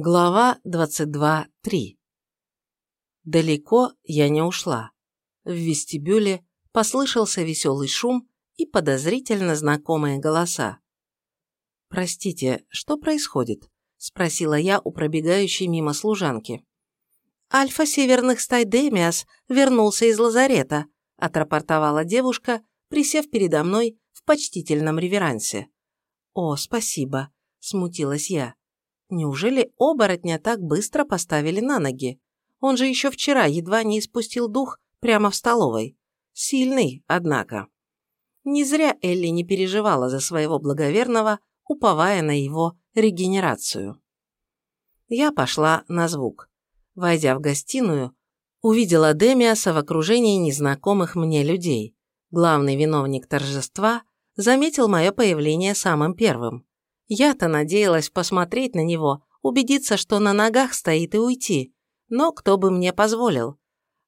Глава 22.3 Далеко я не ушла. В вестибюле послышался веселый шум и подозрительно знакомые голоса. «Простите, что происходит?» – спросила я у пробегающей мимо служанки. «Альфа северных стай Демиас вернулся из лазарета», – отрапортовала девушка, присев передо мной в почтительном реверансе. «О, спасибо», – смутилась я. Неужели оборотня так быстро поставили на ноги? Он же еще вчера едва не испустил дух прямо в столовой. Сильный, однако. Не зря Элли не переживала за своего благоверного, уповая на его регенерацию. Я пошла на звук. Войдя в гостиную, увидела Демиаса в окружении незнакомых мне людей. Главный виновник торжества заметил мое появление самым первым. Я-то надеялась посмотреть на него, убедиться, что на ногах стоит и уйти. Но кто бы мне позволил?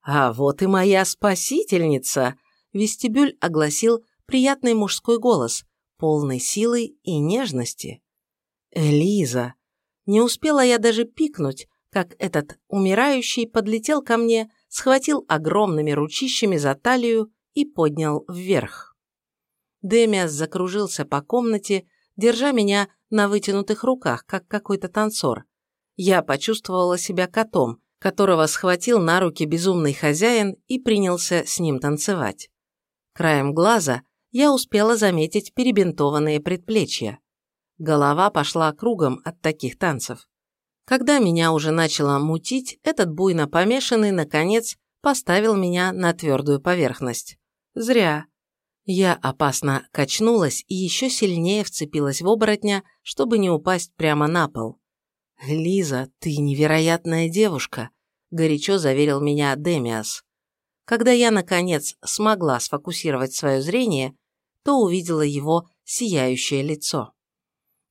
«А вот и моя спасительница!» Вестибюль огласил приятный мужской голос, полный силы и нежности. «Элиза!» Не успела я даже пикнуть, как этот умирающий подлетел ко мне, схватил огромными ручищами за талию и поднял вверх. Демиас закружился по комнате, держа меня на вытянутых руках, как какой-то танцор. Я почувствовала себя котом, которого схватил на руки безумный хозяин и принялся с ним танцевать. Краем глаза я успела заметить перебинтованные предплечья. Голова пошла кругом от таких танцев. Когда меня уже начало мутить, этот буйно помешанный, наконец, поставил меня на твердую поверхность. Зря. Я опасно качнулась и еще сильнее вцепилась в оборотня, чтобы не упасть прямо на пол. «Лиза, ты невероятная девушка», – горячо заверил меня Демиас. Когда я, наконец, смогла сфокусировать свое зрение, то увидела его сияющее лицо.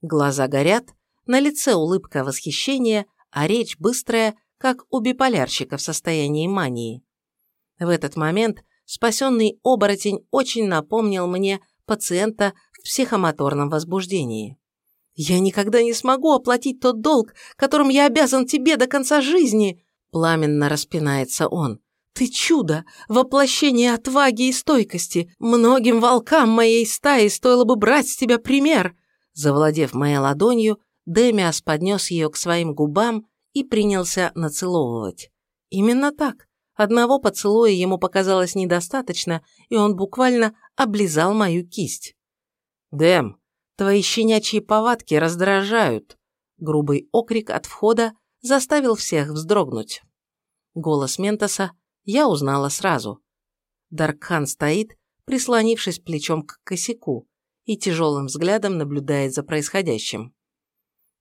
Глаза горят, на лице улыбка восхищения, а речь быстрая, как у биполярщика в состоянии мании. В этот момент спасенный оборотень очень напомнил мне пациента в психомоторном возбуждении. «Я никогда не смогу оплатить тот долг, которым я обязан тебе до конца жизни!» Пламенно распинается он. «Ты чудо! Воплощение отваги и стойкости! Многим волкам моей стаи стоило бы брать с тебя пример!» Завладев моей ладонью, Демиас поднес ее к своим губам и принялся нацеловывать. Именно так. Одного поцелуя ему показалось недостаточно, и он буквально облизал мою кисть. «Дэм, твои щенячьи повадки раздражают!» Грубый окрик от входа заставил всех вздрогнуть. Голос Ментоса я узнала сразу. Даркхан стоит, прислонившись плечом к косяку, и тяжелым взглядом наблюдает за происходящим.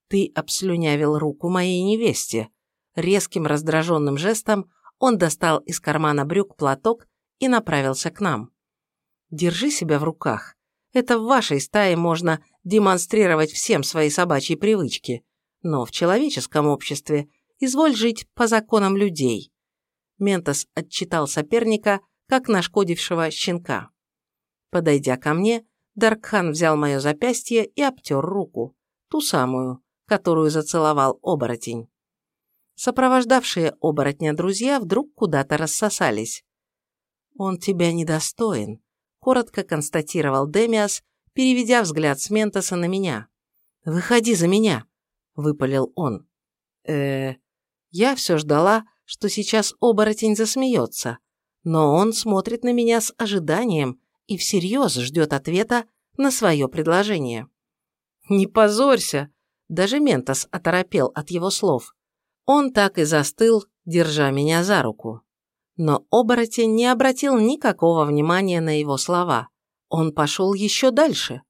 «Ты обслюнявил руку моей невесте», резким раздраженным жестом он достал из кармана брюк платок и направился к нам. «Держи себя в руках. Это в вашей стае можно демонстрировать всем свои собачьи привычки, но в человеческом обществе изволь жить по законам людей». Ментос отчитал соперника, как нашкодившего щенка. Подойдя ко мне, Даркхан взял мое запястье и обтер руку, ту самую, которую зацеловал оборотень. Сопровождавшие оборотня друзья вдруг куда-то рассосались. «Он тебя недостоин», – коротко констатировал Демиас, переведя взгляд с Ментоса на меня. «Выходи за меня», – выпалил он. э Я все ждала, что сейчас оборотень засмеется, но он смотрит на меня с ожиданием и всерьез ждет ответа на свое предложение. «Не позорься!» Даже Ментос оторопел от его слов. Он так и застыл, держа меня за руку. Но оборотень не обратил никакого внимания на его слова. Он пошел еще дальше.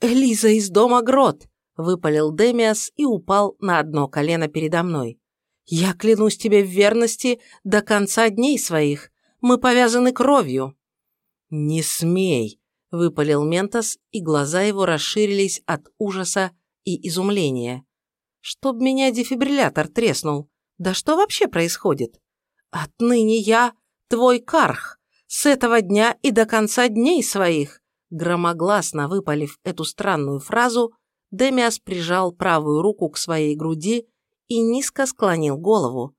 «Элиза из дома Грот!» – выпалил Демиас и упал на одно колено передо мной. «Я клянусь тебе в верности до конца дней своих. Мы повязаны кровью». «Не смей!» – выпалил Ментос, и глаза его расширились от ужаса и изумления. Чтоб меня дефибриллятор треснул. Да что вообще происходит? Отныне я твой карх. С этого дня и до конца дней своих. Громогласно выпалив эту странную фразу, Демиас прижал правую руку к своей груди и низко склонил голову.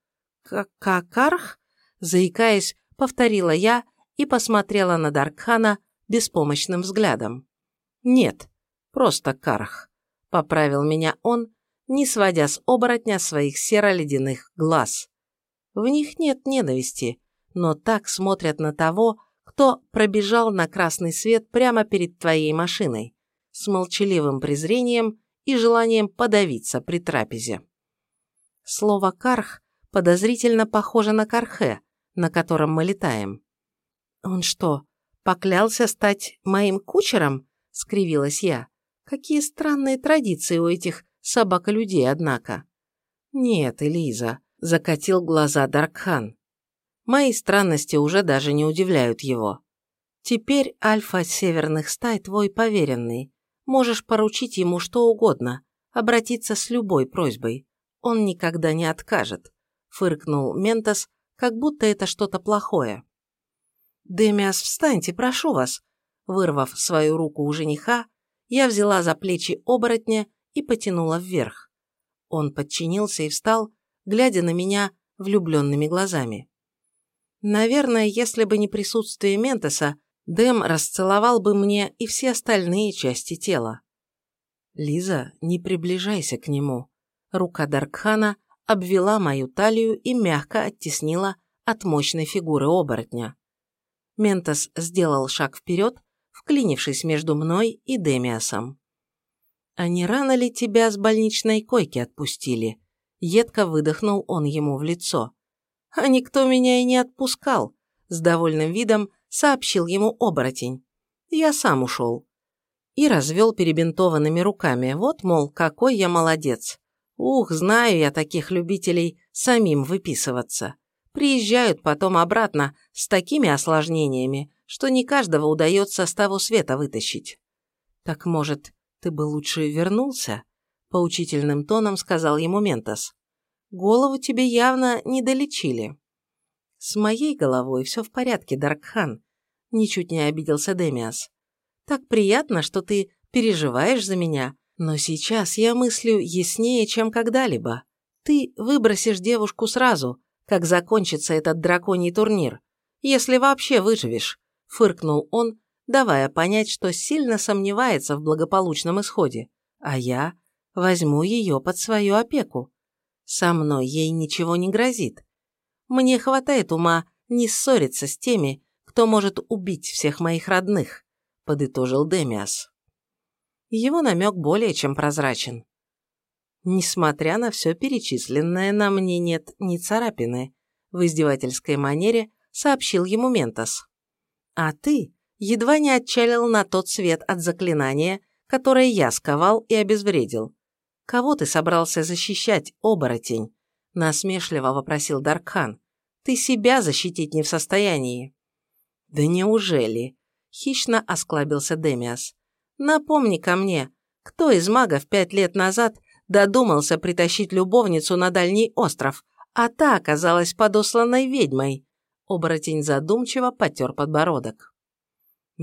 «Какарх?» – заикаясь, повторила я и посмотрела на Даркхана беспомощным взглядом. «Нет, просто Карх», – поправил меня он, не сводя с оборотня своих серо-ледяных глаз. В них нет ненависти, но так смотрят на того, кто пробежал на красный свет прямо перед твоей машиной, с молчаливым презрением и желанием подавиться при трапезе. Слово «карх» подозрительно похоже на «кархе», на котором мы летаем. «Он что, поклялся стать моим кучером?» – скривилась я. «Какие странные традиции у этих собака-людей, однако». «Нет, Элиза», – закатил глаза Даркхан. Мои странности уже даже не удивляют его. Теперь Альфа северных стай твой поверенный. Можешь поручить ему что угодно, обратиться с любой просьбой. Он никогда не откажет», – фыркнул Ментос, как будто это что-то плохое. «Демиас, встаньте, прошу вас!» Вырвав свою руку у жениха, я взяла за плечи оборотня и потянула вверх. Он подчинился и встал, глядя на меня влюбленными глазами. Наверное, если бы не присутствие Ментоса, Дэм расцеловал бы мне и все остальные части тела. Лиза, не приближайся к нему. Рука Даркхана обвела мою талию и мягко оттеснила от мощной фигуры оборотня. Ментос сделал шаг вперед, вклинившись между мной и Демиасом. «А не рано ли тебя с больничной койки отпустили?» Едко выдохнул он ему в лицо. «А никто меня и не отпускал», – с довольным видом сообщил ему оборотень. «Я сам ушел». И развел перебинтованными руками. Вот, мол, какой я молодец. Ух, знаю я таких любителей самим выписываться. Приезжают потом обратно с такими осложнениями, что не каждого удается с того света вытащить. «Так, может, ты бы лучше вернулся?» – поучительным тоном сказал ему Ментос. Голову тебе явно не долечили. С моей головой все в порядке, Даркхан. Ничуть не обиделся Демиас. Так приятно, что ты переживаешь за меня, но сейчас я мыслю яснее, чем когда-либо. Ты выбросишь девушку сразу, как закончится этот драконий турнир, если вообще выживешь, фыркнул он, давая понять, что сильно сомневается в благополучном исходе, а я возьму ее под свою опеку. Со мной ей ничего не грозит. Мне хватает ума не ссориться с теми, кто может убить всех моих родных», – подытожил Демиас. Его намек более чем прозрачен. Несмотря на все перечисленное, на мне нет ни царапины, в издевательской манере сообщил ему Ментос. А ты едва не отчалил на тот свет от заклинания, которое я сковал и обезвредил. «Кого ты собрался защищать, оборотень?» – насмешливо вопросил Даркхан. «Ты себя защитить не в состоянии». «Да неужели?» – хищно осклабился Демиас. напомни ко мне, кто из магов пять лет назад додумался притащить любовницу на дальний остров, а та оказалась подосланной ведьмой?» Оборотень задумчиво потер подбородок.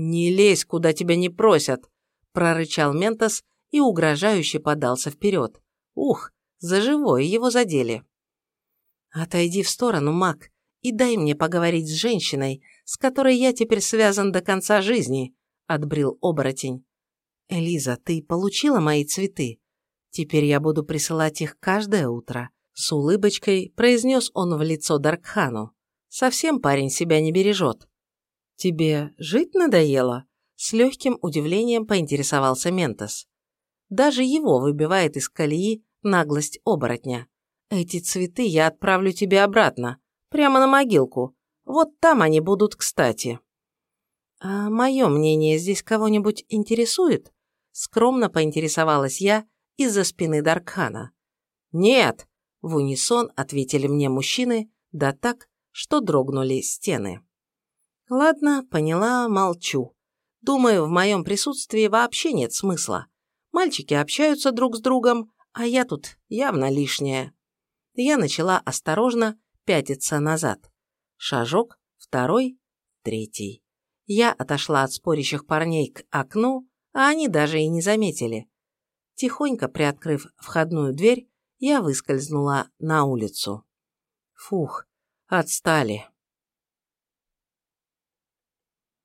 «Не лезь, куда тебя не просят!» – прорычал Ментос и угрожающе подался вперед. Ух, за живое его задели. «Отойди в сторону, маг, и дай мне поговорить с женщиной, с которой я теперь связан до конца жизни», – отбрил оборотень. «Элиза, ты получила мои цветы? Теперь я буду присылать их каждое утро», – с улыбочкой произнес он в лицо Даркхану. «Совсем парень себя не бережет». «Тебе жить надоело?» С легким удивлением поинтересовался Ментос. Даже его выбивает из колеи наглость оборотня. Эти цветы я отправлю тебе обратно, прямо на могилку. Вот там они будут кстати. А мое мнение здесь кого-нибудь интересует? Скромно поинтересовалась я из-за спины Даркхана. Нет, в унисон ответили мне мужчины, да так, что дрогнули стены. Ладно, поняла, молчу. Думаю, в моем присутствии вообще нет смысла. Мальчики общаются друг с другом, а я тут явно лишняя. Я начала осторожно пятиться назад. Шажок, второй, третий. Я отошла от спорящих парней к окну, а они даже и не заметили. Тихонько приоткрыв входную дверь, я выскользнула на улицу. Фух, отстали.